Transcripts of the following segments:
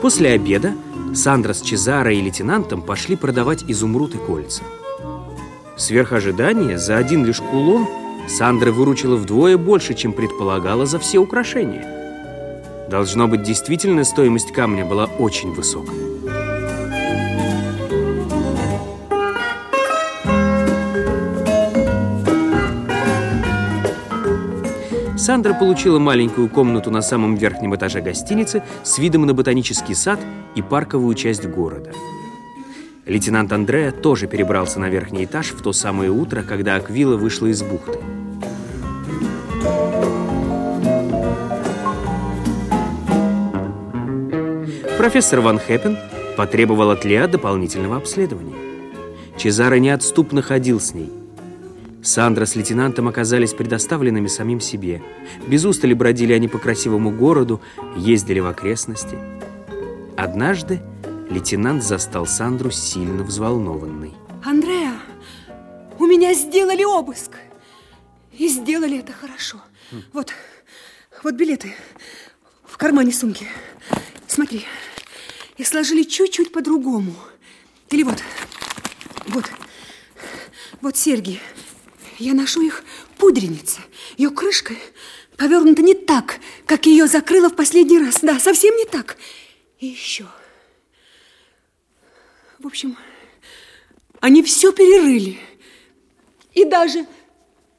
После обеда Сандра с Чезаро и лейтенантом пошли продавать изумруд и кольца. Сверх ожидания, за один лишь кулон Сандра выручила вдвое больше, чем предполагала за все украшения. Должно быть, действительно стоимость камня была очень высокой. Сандра получила маленькую комнату на самом верхнем этаже гостиницы с видом на ботанический сад и парковую часть города. Лейтенант Андреа тоже перебрался на верхний этаж в то самое утро, когда Аквила вышла из бухты. Профессор Ван Хэппен потребовал от Леа дополнительного обследования. Чезаро неотступно ходил с ней – Сандра с лейтенантом оказались предоставленными самим себе. Без устали бродили они по красивому городу, ездили в окрестности. Однажды лейтенант застал Сандру сильно взволнованной. Андреа, у меня сделали обыск. И сделали это хорошо. Хм. Вот, вот билеты в кармане сумки. Смотри, их сложили чуть-чуть по-другому. Или вот, вот, вот серьги я ношу их пудренице. Ее крышка повернута не так, как ее закрыла в последний раз. Да, совсем не так. И еще. В общем, они все перерыли. И даже,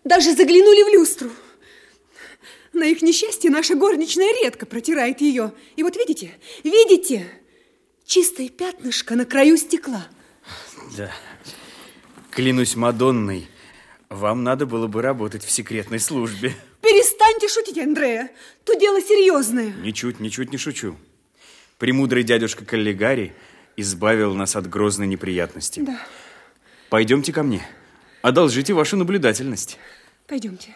даже заглянули в люстру. На их несчастье наша горничная редко протирает ее. И вот видите, видите, чистое пятнышко на краю стекла. Да, клянусь Мадонной, вам надо было бы работать в секретной службе. Перестаньте шутить, Андрея. То дело серьезное. Ничуть, ничуть не шучу. Премудрый дядюшка Каллигари избавил нас от грозной неприятности. Да. Пойдемте ко мне. Одолжите вашу наблюдательность. Пойдемте.